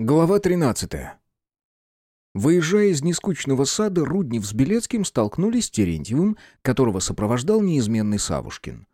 Глава 13. Выезжая из нескучного сада, Руднев с Белецким столкнулись с Терентьевым, которого сопровождал неизменный Савушкин.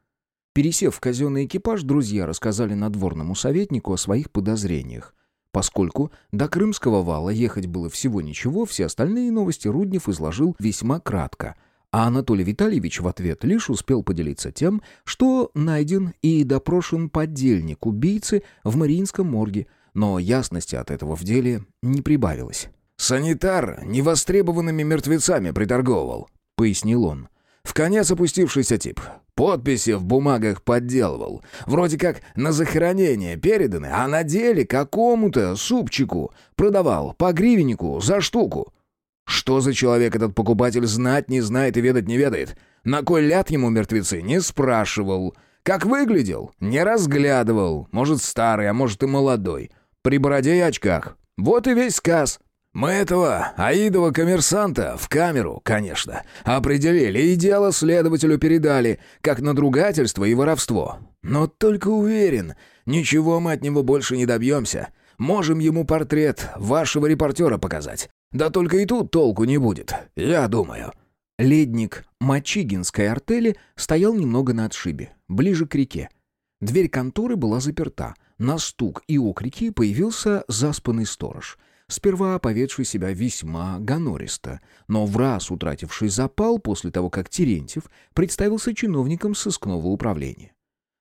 Пересев в казенный экипаж, друзья рассказали надворному советнику о своих подозрениях. Поскольку до Крымского вала ехать было всего ничего, все остальные новости Руднев изложил весьма кратко, а Анатолий Витальевич в ответ лишь успел поделиться тем, что найден и допрошен поддельник убийцы в Мариинском морге – но ясности от этого в деле не прибавилось. «Санитар невостребованными мертвецами приторговывал», — пояснил он. «В конец опустившийся тип. Подписи в бумагах подделывал. Вроде как на захоронение переданы, а на деле какому-то супчику продавал по гривеннику за штуку. Что за человек этот покупатель знать не знает и ведать не ведает? На кой ляд ему мертвецы не спрашивал. Как выглядел? Не разглядывал. Может, старый, а может и молодой. При бороде и очках. Вот и весь сказ. Мы этого Аидова коммерсанта в камеру, конечно, определили и дело следователю передали, как надругательство и воровство. Но только уверен, ничего мы от него больше не добьемся. Можем ему портрет вашего репортера показать. Да только и тут толку не будет, я думаю». Ледник Мачигинской артели стоял немного на отшибе, ближе к реке. Дверь конторы была заперта — на стук и окрики появился заспанный сторож. Сперва поведший себя весьма гонористо, но в раз утративший запал после того, как Терентьев представился чиновником сыскного управления.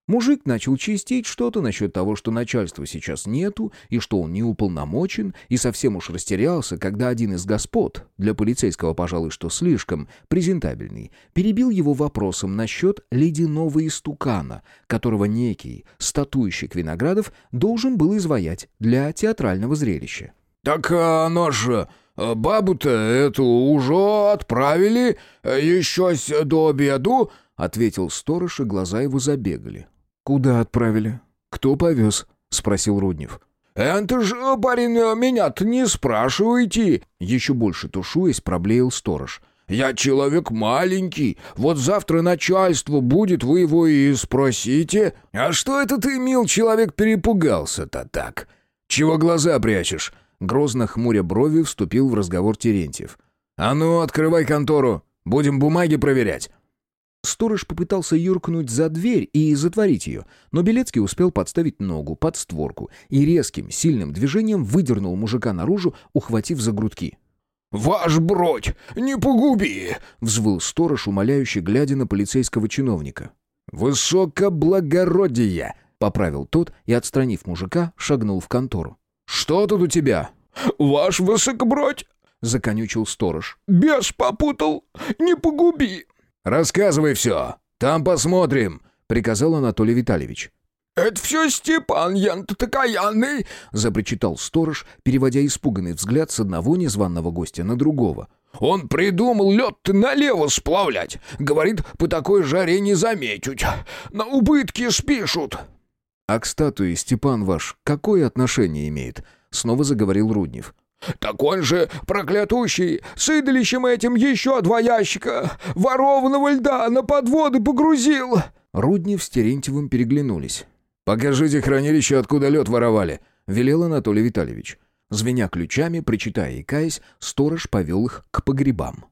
Мужик начал чистить что-то насчет того, что начальства сейчас нету, и что он не уполномочен, и совсем уж растерялся, когда один из господ, для полицейского, пожалуй, что слишком презентабельный, перебил его вопросом насчет ледяного истукана, которого некий статуйщик Виноградов должен был изваять для театрального зрелища. «Так оно же...» «Бабу-то эту уже отправили еще до обеду», — ответил сторож, и глаза его забегали. «Куда отправили? Кто повез?» — спросил Руднев. «Это ж, парень, меня-то не спрашивайте!» Еще больше тушуясь, проблеял сторож. «Я человек маленький, вот завтра начальство будет, вы его и спросите. А что это ты, мил человек, перепугался-то так? Чего глаза прячешь?» Грозно хмуря брови вступил в разговор Терентьев. «А ну, открывай контору, будем бумаги проверять». Сторож попытался юркнуть за дверь и затворить ее, но Белецкий успел подставить ногу под створку и резким, сильным движением выдернул мужика наружу, ухватив за грудки. «Ваш бродь, не погуби!» — взвыл сторож, умоляющий, глядя на полицейского чиновника. «Высокоблагородие!» — поправил тот и, отстранив мужика, шагнул в контору. «Что тут у тебя?» «Ваш высокобродь!» — законючил сторож. «Бес попутал! Не погуби!» «Рассказывай все, там посмотрим», — приказал Анатолий Витальевич. «Это все Степан Ян-Такаянный!» — запричитал сторож, переводя испуганный взгляд с одного незваного гостя на другого. «Он придумал лед налево сплавлять. Говорит, по такой жаре не заметить. На убытки спишут». «А к статуе Степан ваш какое отношение имеет?» — снова заговорил Руднев. Так он же, проклятущий, с идолищем этим еще два ящика ворованного льда на подводы погрузил!» Руднев с Терентьевым переглянулись. «Покажите хранилище, откуда лед воровали», — велел Анатолий Витальевич. Звеня ключами, причитая и каясь, сторож повел их к погребам.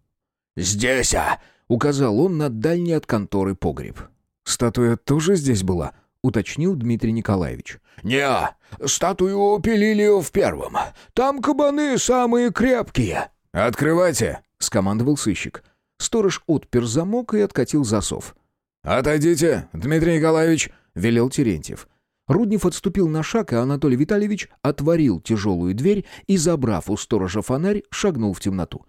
«Здесь, а!» — указал он на дальний от конторы погреб. «Статуя тоже здесь была?» — уточнил Дмитрий Николаевич. «Не, статую пилили в первом. Там кабаны самые крепкие». «Открывайте», — скомандовал сыщик. Сторож отпер замок и откатил засов. «Отойдите, Дмитрий Николаевич», — велел Терентьев. Руднев отступил на шаг, а Анатолий Витальевич отворил тяжелую дверь и, забрав у сторожа фонарь, шагнул в темноту.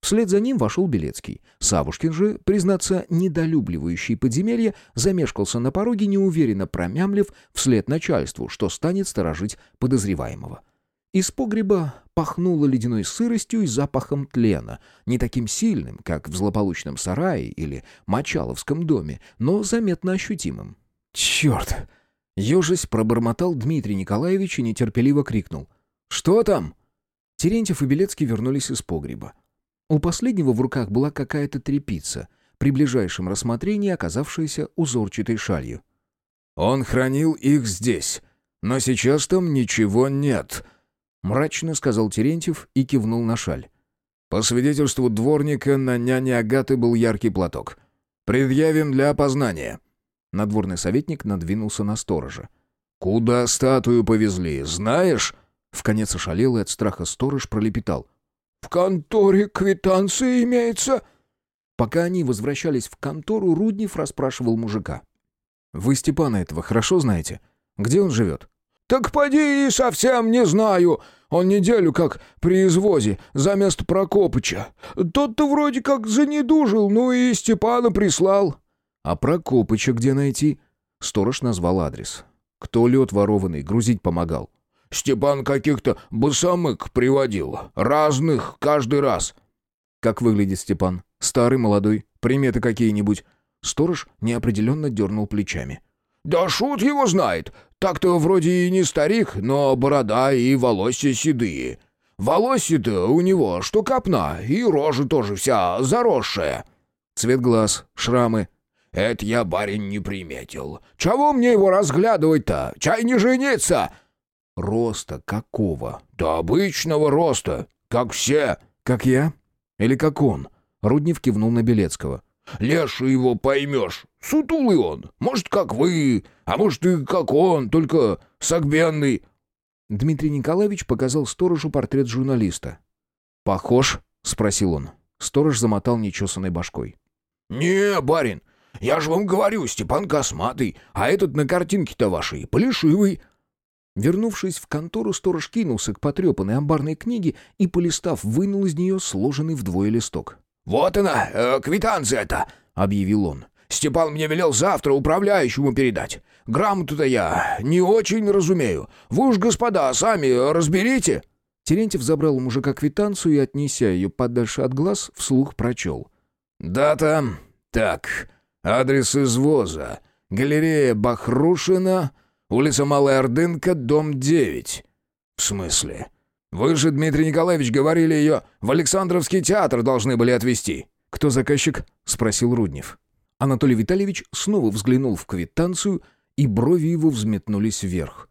Вслед за ним вошел Белецкий. Савушкин же, признаться, недолюбливающий подземелье, замешкался на пороге, неуверенно промямлив вслед начальству, что станет сторожить подозреваемого. Из погреба пахнуло ледяной сыростью и запахом тлена, не таким сильным, как в злополучном сарае или Мочаловском доме, но заметно ощутимым. «Черт!» Ежась пробормотал Дмитрий Николаевич и нетерпеливо крикнул. «Что там?» Терентьев и Белецкий вернулись из погреба. У последнего в руках была какая-то трепица, при ближайшем рассмотрении оказавшаяся узорчатой шалью. «Он хранил их здесь, но сейчас там ничего нет», Мрачно сказал Терентьев и кивнул на шаль. По свидетельству дворника, на няне Агаты был яркий платок. Предъявим для опознания. Надворный советник надвинулся на сторожа. «Куда статую повезли, знаешь?» В конец ошалелый от страха сторож пролепетал. «В конторе квитанция имеется?» Пока они возвращались в контору, Руднев расспрашивал мужика. «Вы Степана этого хорошо знаете? Где он живет?» «Так поди и совсем не знаю. Он неделю как при извозе, за место Прокопыча. Тот-то вроде как занедужил, ну и Степана прислал». «А Прокопыча где найти?» Сторож назвал адрес. «Кто лед ворованный, грузить помогал?» «Степан каких-то босомык приводил. Разных каждый раз». «Как выглядит Степан? Старый, молодой? Приметы какие-нибудь?» Сторож неопределенно дернул плечами. «Да шут его знает. Так-то вроде и не старик, но борода и волосы седые. Волосы-то у него что копна, и рожа тоже вся заросшая». «Цвет глаз, шрамы». «Это я, барин, не приметил. Чего мне его разглядывать-то? Чай не жениться!» «Роста какого?» «Да обычного роста, как все». «Как я? Или как он?» Руднев кивнул на Белецкого. «Леша его поймешь. Сутулый он. Может, как вы, а может, и как он, только согбенный». Дмитрий Николаевич показал сторожу портрет журналиста. «Похож?» — спросил он. Сторож замотал нечесанной башкой. «Не, барин, я же вам говорю, Степан косматый, а этот на картинке-то вашей плешивый». Вернувшись в контору, сторож кинулся к потрепанной амбарной книге и, полистав, вынул из нее сложенный вдвое листок. «Вот она, э, квитанция-то!» — объявил он. «Степан мне велел завтра управляющему передать. Грамоту-то я не очень разумею. Вы уж, господа, сами разберите». Терентьев забрал у мужика квитанцию и, отнеся ее подальше от глаз, вслух прочел. «Дата. Так. Адрес извоза. Галерея Бахрушина, улица Малая Ордынка, дом 9. В смысле? Вы же, Дмитрий Николаевич, говорили ее в Александровский театр должны были отвезти. Кто заказчик? спросил Руднев. Анатолий Витальевич снова взглянул в квитанцию, и брови его взметнулись вверх.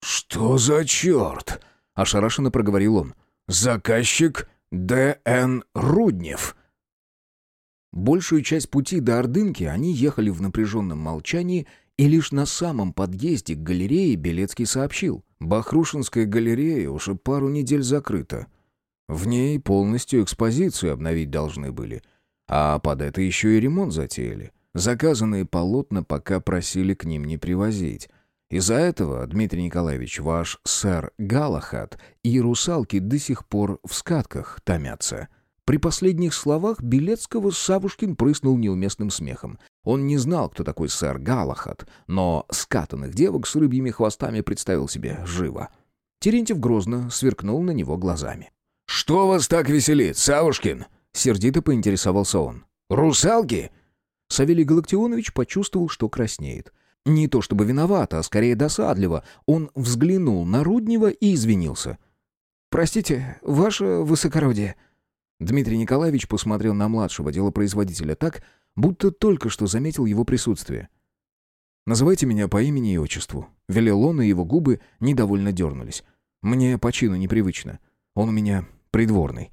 «Что за черт?» — ошарашенно проговорил он. «Заказчик Д.Н. Руднев». Большую часть пути до Ордынки они ехали в напряженном молчании, и лишь на самом подъезде к галерее Белецкий сообщил. «Бахрушинская галерея уже пару недель закрыта. В ней полностью экспозицию обновить должны были. А под это еще и ремонт затеяли. Заказанные полотна пока просили к ним не привозить. Из-за этого, Дмитрий Николаевич, ваш сэр Галахат и русалки до сих пор в скатках томятся». При последних словах Белецкого Савушкин прыснул неуместным смехом. Он не знал, кто такой сэр Галахат, но скатанных девок с рыбьими хвостами представил себе живо. Терентьев грозно сверкнул на него глазами. «Что вас так веселит, Савушкин?» — сердито поинтересовался он. «Русалки?» Савелий Галактионович почувствовал, что краснеет. Не то чтобы виноват, а скорее досадливо. Он взглянул на Руднева и извинился. «Простите, ваше высокородие», Дмитрий Николаевич посмотрел на младшего делопроизводителя так, будто только что заметил его присутствие. «Называйте меня по имени и отчеству». Велел он, и его губы недовольно дернулись. «Мне по чину непривычно. Он у меня придворный».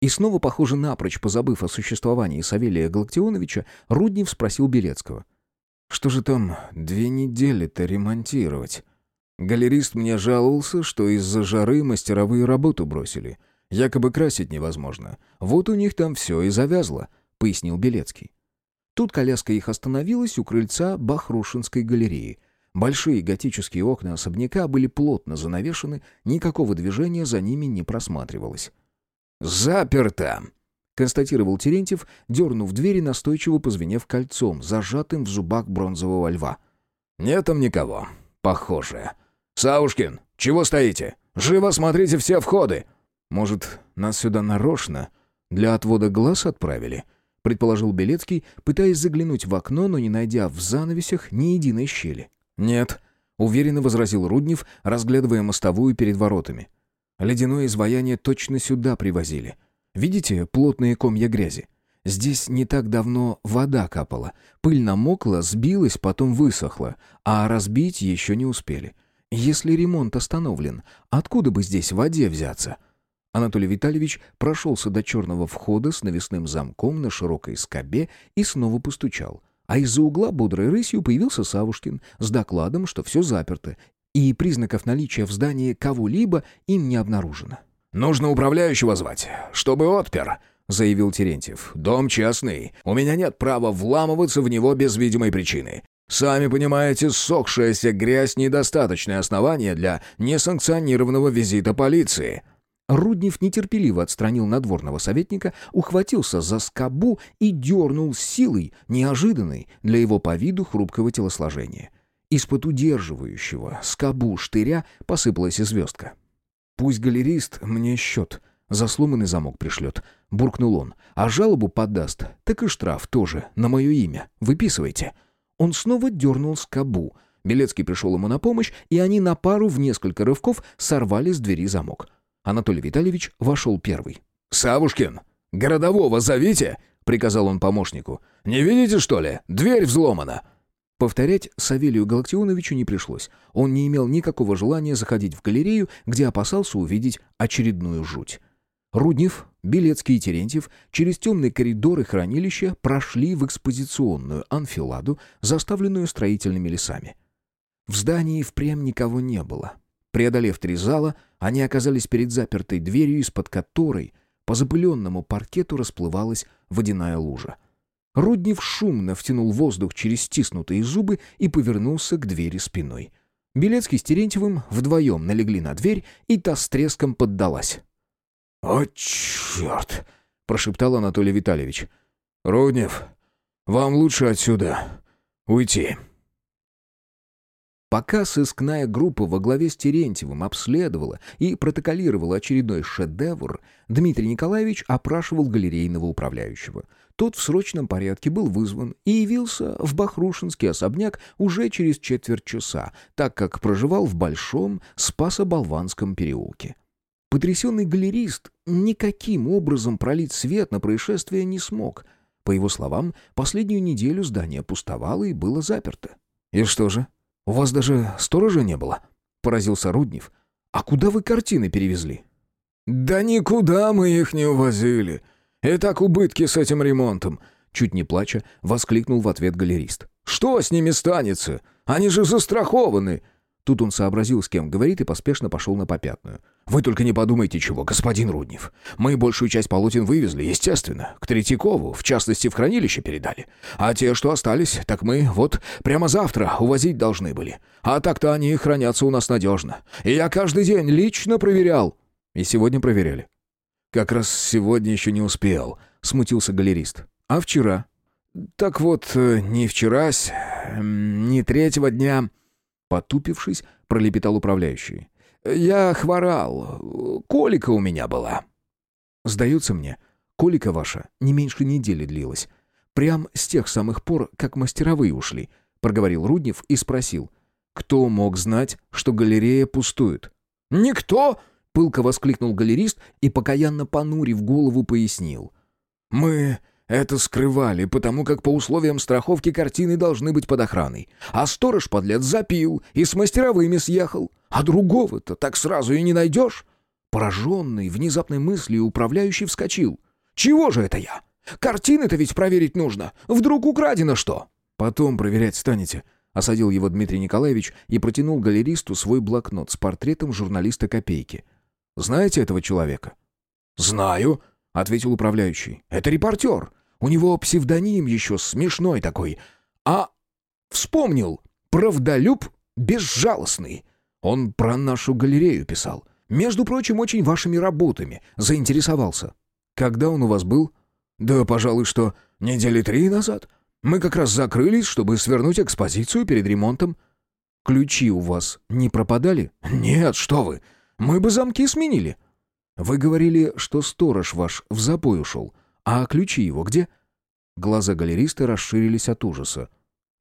И снова, похоже, напрочь позабыв о существовании Савелия Галактионовича, Руднев спросил Белецкого. «Что же там две недели-то ремонтировать?» Галерист мне жаловался, что из-за жары мастеровые работу бросили — Якобы красить невозможно. Вот у них там все и завязло», — пояснил Белецкий. Тут коляска их остановилась у крыльца Бахрушинской галереи. Большие готические окна особняка были плотно занавешены, никакого движения за ними не просматривалось. «Заперто!» — констатировал Терентьев, дернув двери, настойчиво позвенев кольцом, зажатым в зубах бронзового льва. «Нет там никого. Похоже. Саушкин, чего стоите? Живо смотрите все входы!» «Может, нас сюда нарочно для отвода глаз отправили?» — предположил Белецкий, пытаясь заглянуть в окно, но не найдя в занавесях ни единой щели. «Нет», — уверенно возразил Руднев, разглядывая мостовую перед воротами. «Ледяное изваяние точно сюда привозили. Видите плотные комья грязи? Здесь не так давно вода капала. Пыль намокла, сбилась, потом высохла, а разбить еще не успели. Если ремонт остановлен, откуда бы здесь воде взяться? Анатолий Витальевич прошелся до черного входа с навесным замком на широкой скобе и снова постучал. А из-за угла бодрой рысью появился Савушкин с докладом, что все заперто, и признаков наличия в здании кого-либо им не обнаружено. «Нужно управляющего звать, чтобы отпер», — заявил Терентьев. «Дом частный. У меня нет права вламываться в него без видимой причины. Сами понимаете, сохшаяся грязь — недостаточное основание для несанкционированного визита полиции». Руднев нетерпеливо отстранил надворного советника, ухватился за скобу и дернул силой, неожиданной для его по виду хрупкого телосложения. Из-под удерживающего скобу штыря посыпалась и звездка. «Пусть галерист мне счет, за сломанный замок пришлет», — буркнул он. «А жалобу подаст, так и штраф тоже, на мое имя. Выписывайте». Он снова дернул скобу. Белецкий пришел ему на помощь, и они на пару в несколько рывков сорвали с двери замок. Анатолий Витальевич вошел первый. «Савушкин, городового зовите!» — приказал он помощнику. «Не видите, что ли? Дверь взломана!» Повторять Савелию Галактионовичу не пришлось. Он не имел никакого желания заходить в галерею, где опасался увидеть очередную жуть. Руднев, Белецкий и Терентьев через темные коридоры хранилища прошли в экспозиционную анфиладу, заставленную строительными лесами. В здании впрямь никого не было. Преодолев три зала, они оказались перед запертой дверью, из-под которой по запыленному паркету расплывалась водяная лужа. Руднев шумно втянул воздух через стиснутые зубы и повернулся к двери спиной. Белецкий с Терентьевым вдвоем налегли на дверь, и та с треском поддалась. «О, черт!» — прошептал Анатолий Витальевич. «Руднев, вам лучше отсюда уйти». Пока сыскная группа во главе с Терентьевым обследовала и протоколировала очередной шедевр, Дмитрий Николаевич опрашивал галерейного управляющего. Тот в срочном порядке был вызван и явился в Бахрушинский особняк уже через четверть часа, так как проживал в Большом Спасо-Болванском переулке. Потрясенный галерист никаким образом пролить свет на происшествие не смог. По его словам, последнюю неделю здание пустовало и было заперто. «И что же? У вас даже сторожа не было?» — поразился Руднев. «А куда вы картины перевезли?» «Да никуда мы их не увозили. И так убытки с этим ремонтом!» Чуть не плача, воскликнул в ответ галерист. «Что с ними станется? Они же застрахованы!» Тут он сообразил, с кем говорит, и поспешно пошел на попятную. «Вы только не подумайте чего, господин Руднев. Мы большую часть полотен вывезли, естественно. К Третьякову, в частности, в хранилище передали. А те, что остались, так мы вот прямо завтра увозить должны были. А так-то они хранятся у нас надежно. И я каждый день лично проверял». «И сегодня проверяли?» «Как раз сегодня еще не успел», — смутился галерист. «А вчера?» «Так вот, э, не вчерась, не третьего дня...» Потупившись, пролепетал управляющий. «Я хворал. Колика у меня была». «Сдается мне, колика ваша не меньше недели длилась. Прям с тех самых пор, как мастеровые ушли», — проговорил Руднев и спросил. «Кто мог знать, что галерея пустует?» «Никто!» — пылко воскликнул галерист и, покаянно понурив голову, пояснил. «Мы это скрывали, потому как по условиям страховки картины должны быть под охраной. А сторож, подлец, запил и с мастеровыми съехал. А другого-то так сразу и не найдешь. Пораженный внезапной мыслью управляющий вскочил. «Чего же это я? Картины-то ведь проверить нужно. Вдруг украдено что?» «Потом проверять станете», — осадил его Дмитрий Николаевич и протянул галеристу свой блокнот с портретом журналиста Копейки. «Знаете этого человека?» «Знаю», — ответил управляющий. «Это репортер. У него псевдоним еще смешной такой. А вспомнил. Правдолюб безжалостный. Он про нашу галерею писал. Между прочим, очень вашими работами заинтересовался. Когда он у вас был? Да, пожалуй, что недели три назад. Мы как раз закрылись, чтобы свернуть экспозицию перед ремонтом. Ключи у вас не пропадали? Нет, что вы. Мы бы замки сменили. Вы говорили, что сторож ваш в запой ушел. «А ключи его где?» Глаза галериста расширились от ужаса.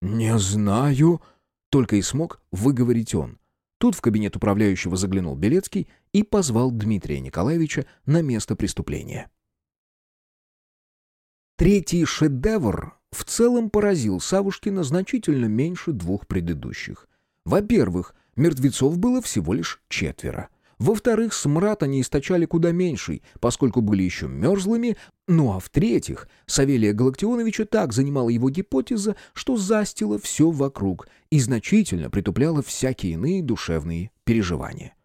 «Не знаю», — только и смог выговорить он. Тут в кабинет управляющего заглянул Белецкий и позвал Дмитрия Николаевича на место преступления. Третий шедевр в целом поразил Савушкина значительно меньше двух предыдущих. Во-первых, Мертвецов было всего лишь четверо. Во-вторых, смрад они источали куда меньший, поскольку были еще мерзлыми. Ну а в-третьих, Савелия Галактионовича так занимала его гипотеза, что застило все вокруг и значительно притупляла всякие иные душевные переживания.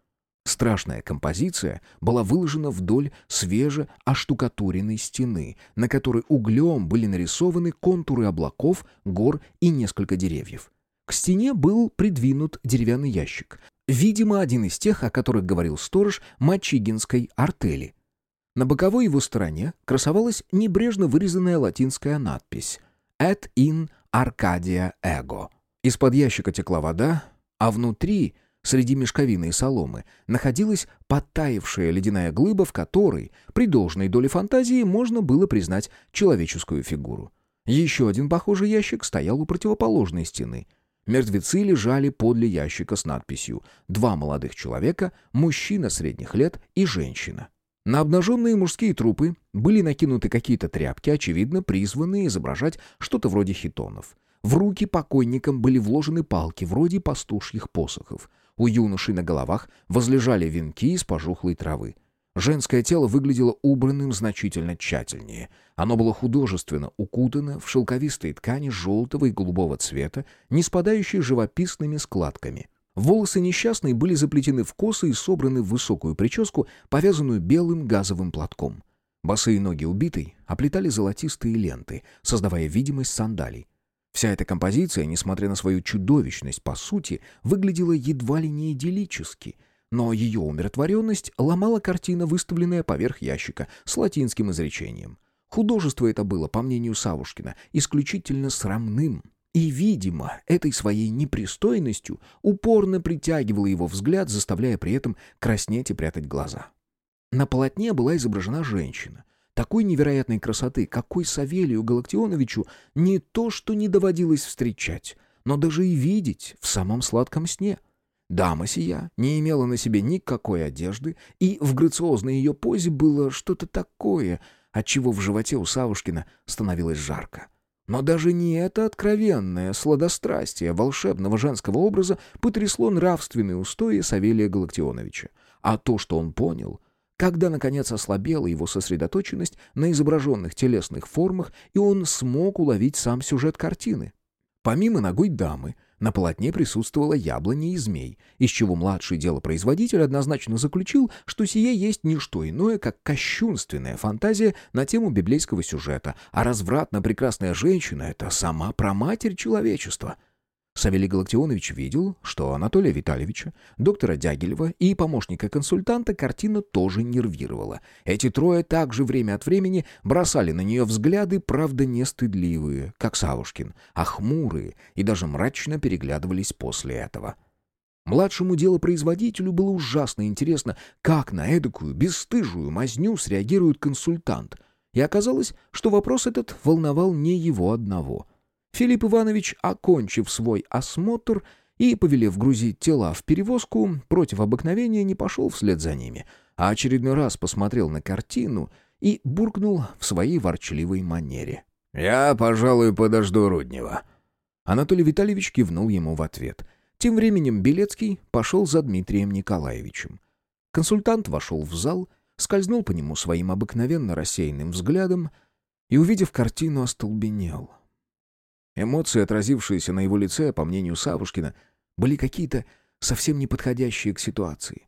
Страшная композиция была выложена вдоль свеже оштукатуренной стены, на которой углем были нарисованы контуры облаков, гор и несколько деревьев. К стене был придвинут деревянный ящик. Видимо, один из тех, о которых говорил сторож Мачигинской артели. На боковой его стороне красовалась небрежно вырезанная латинская надпись «Et in Arcadia Ego». Из-под ящика текла вода, а внутри, среди мешковины и соломы, находилась подтаявшая ледяная глыба, в которой, при должной доле фантазии, можно было признать человеческую фигуру. Еще один похожий ящик стоял у противоположной стены — Мертвецы лежали подле ящика с надписью «Два молодых человека, мужчина средних лет и женщина». На обнаженные мужские трупы были накинуты какие-то тряпки, очевидно, призванные изображать что-то вроде хитонов. В руки покойникам были вложены палки, вроде пастушьих посохов. У юношей на головах возлежали венки из пожухлой травы. Женское тело выглядело убранным значительно тщательнее. Оно было художественно укутано в шелковистые ткани желтого и голубого цвета, не спадающие живописными складками. Волосы несчастной были заплетены в косы и собраны в высокую прическу, повязанную белым газовым платком. Босые ноги убитой оплетали золотистые ленты, создавая видимость сандалий. Вся эта композиция, несмотря на свою чудовищность по сути, выглядела едва ли не идиллически — но ее умиротворенность ломала картина, выставленная поверх ящика, с латинским изречением. Художество это было, по мнению Савушкина, исключительно срамным, и, видимо, этой своей непристойностью упорно притягивало его взгляд, заставляя при этом краснеть и прятать глаза. На полотне была изображена женщина. Такой невероятной красоты, какой Савелию Галактионовичу не то что не доводилось встречать, но даже и видеть в самом сладком сне — Дама сия не имела на себе никакой одежды, и в грациозной ее позе было что-то такое, от чего в животе у Савушкина становилось жарко. Но даже не это откровенное сладострастие волшебного женского образа потрясло нравственные устои Савелия Галактионовича, а то, что он понял, когда, наконец, ослабела его сосредоточенность на изображенных телесных формах, и он смог уловить сам сюжет картины. Помимо ногой дамы, на полотне присутствовала яблоня и змей, из чего младший делопроизводитель однозначно заключил, что сие есть не что иное, как кощунственная фантазия на тему библейского сюжета, а развратно прекрасная женщина — это сама проматерь человечества — Савелий Галактионович видел, что Анатолия Витальевича, доктора Дягилева и помощника-консультанта картина тоже нервировала. Эти трое также время от времени бросали на нее взгляды, правда, не стыдливые, как Савушкин, а хмурые, и даже мрачно переглядывались после этого. Младшему делопроизводителю было ужасно интересно, как на эдакую бесстыжую мазню среагирует консультант. И оказалось, что вопрос этот волновал не его одного — Филипп Иванович, окончив свой осмотр и, повелев грузить тела в перевозку, против обыкновения не пошел вслед за ними, а очередной раз посмотрел на картину и буркнул в своей ворчливой манере. «Я, пожалуй, подожду Руднева». Анатолий Витальевич кивнул ему в ответ. Тем временем Белецкий пошел за Дмитрием Николаевичем. Консультант вошел в зал, скользнул по нему своим обыкновенно рассеянным взглядом и, увидев картину, остолбенел — Эмоции, отразившиеся на его лице, по мнению Савушкина, были какие-то совсем неподходящие к ситуации.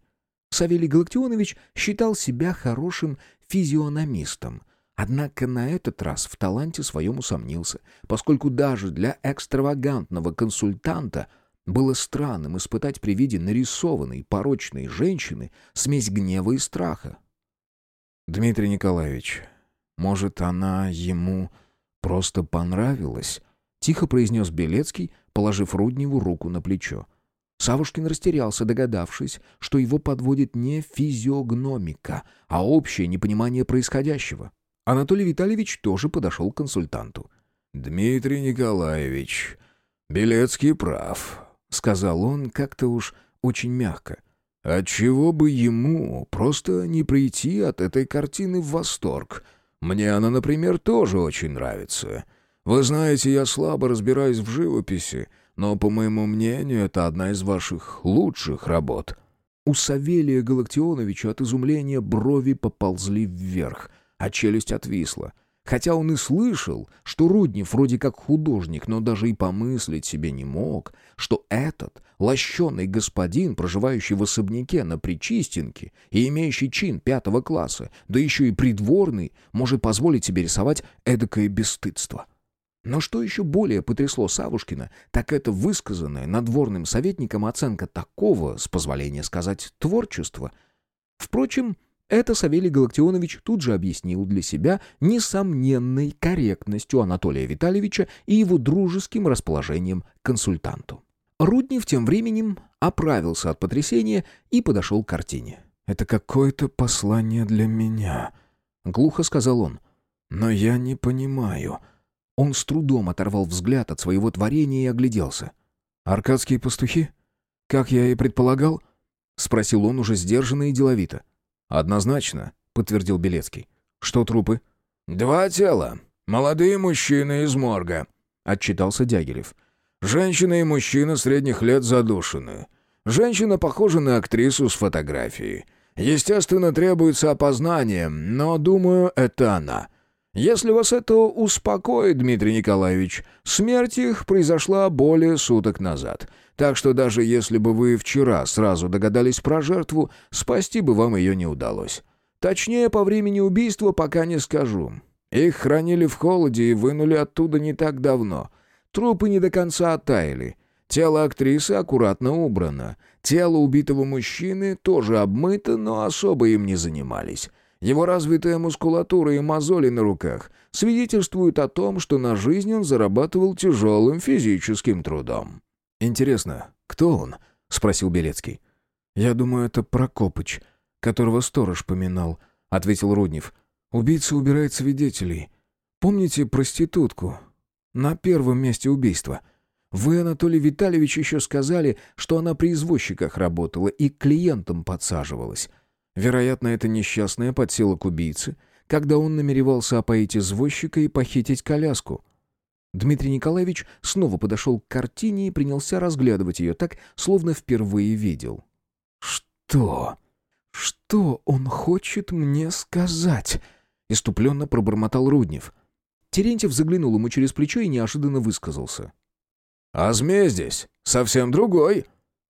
Савелий Галактионович считал себя хорошим физиономистом, однако на этот раз в таланте своем усомнился, поскольку даже для экстравагантного консультанта было странным испытать при виде нарисованной порочной женщины смесь гнева и страха. «Дмитрий Николаевич, может, она ему просто понравилась?» — тихо произнес Белецкий, положив Рудневу руку на плечо. Савушкин растерялся, догадавшись, что его подводит не физиогномика, а общее непонимание происходящего. Анатолий Витальевич тоже подошел к консультанту. «Дмитрий Николаевич, Белецкий прав», — сказал он как-то уж очень мягко. «Отчего бы ему просто не прийти от этой картины в восторг? Мне она, например, тоже очень нравится. Вы знаете, я слабо разбираюсь в живописи, но, по моему мнению, это одна из ваших лучших работ». У Савелия Галактионовича от изумления брови поползли вверх, а челюсть отвисла. Хотя он и слышал, что Руднев вроде как художник, но даже и помыслить себе не мог, что этот лощеный господин, проживающий в особняке на Причистенке и имеющий чин пятого класса, да еще и придворный, может позволить себе рисовать эдакое бесстыдство. Но что еще более потрясло Савушкина, так это высказанная надворным советником оценка такого, с позволения сказать, творчества. Впрочем, это Савелий Галактионович тут же объяснил для себя несомненной корректностью Анатолия Витальевича и его дружеским расположением к консультанту. Руднев тем временем оправился от потрясения и подошел к картине. «Это какое-то послание для меня», — глухо сказал он. «Но я не понимаю». Он с трудом оторвал взгляд от своего творения и огляделся. «Аркадские пастухи? Как я и предполагал?» — спросил он уже сдержанно и деловито. «Однозначно», — подтвердил Белецкий. «Что трупы?» «Два тела. Молодые мужчины из морга», — отчитался Дягилев. «Женщина и мужчина средних лет задушены. Женщина похожа на актрису с фотографии. Естественно, требуется опознание, но, думаю, это она. Если вас это успокоит, Дмитрий Николаевич, смерть их произошла более суток назад. Так что даже если бы вы вчера сразу догадались про жертву, спасти бы вам ее не удалось. Точнее, по времени убийства пока не скажу. Их хранили в холоде и вынули оттуда не так давно. Трупы не до конца оттаяли. Тело актрисы аккуратно убрано. Тело убитого мужчины тоже обмыто, но особо им не занимались. Его развитая мускулатура и мозоли на руках свидетельствуют о том, что на жизнь он зарабатывал тяжелым физическим трудом. «Интересно, кто он?» — спросил Белецкий. «Я думаю, это Прокопыч, которого сторож поминал», — ответил Руднев. «Убийца убирает свидетелей. Помните проститутку? На первом месте убийства. Вы, Анатолий Витальевич, еще сказали, что она при извозчиках работала и клиентам подсаживалась. Вероятно, это несчастная подсела к убийце, когда он намеревался опоить извозчика и похитить коляску. Дмитрий Николаевич снова подошел к картине и принялся разглядывать ее так, словно впервые видел. «Что? Что он хочет мне сказать?» — иступленно пробормотал Руднев. Терентьев заглянул ему через плечо и неожиданно высказался. «А змея здесь совсем другой».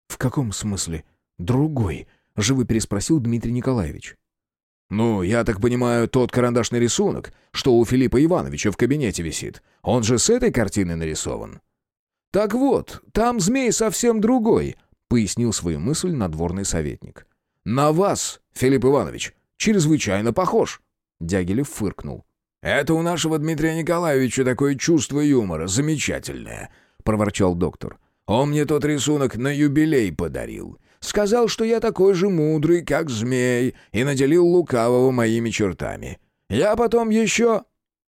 «В каком смысле другой?» — живо переспросил Дмитрий Николаевич. «Ну, я так понимаю, тот карандашный рисунок, что у Филиппа Ивановича в кабинете висит, он же с этой картины нарисован». «Так вот, там змей совсем другой», — пояснил свою мысль надворный советник. «На вас, Филипп Иванович, чрезвычайно похож». Дягилев фыркнул. «Это у нашего Дмитрия Николаевича такое чувство юмора, замечательное», — проворчал доктор. «Он мне тот рисунок на юбилей подарил. Сказал, что я такой же мудрый, как змей, и наделил лукавого моими чертами. Я потом еще...»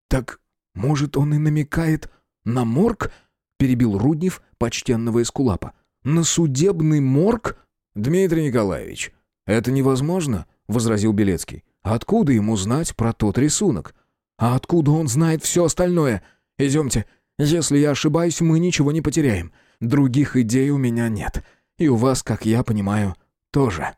«Так, может, он и намекает на морг?» — перебил Руднев почтенного эскулапа. «На судебный морг?» «Дмитрий Николаевич, это невозможно», — возразил Белецкий. «Откуда ему знать про тот рисунок? А откуда он знает все остальное? Идемте. Если я ошибаюсь, мы ничего не потеряем. Других идей у меня нет». И у вас, как я понимаю, тоже.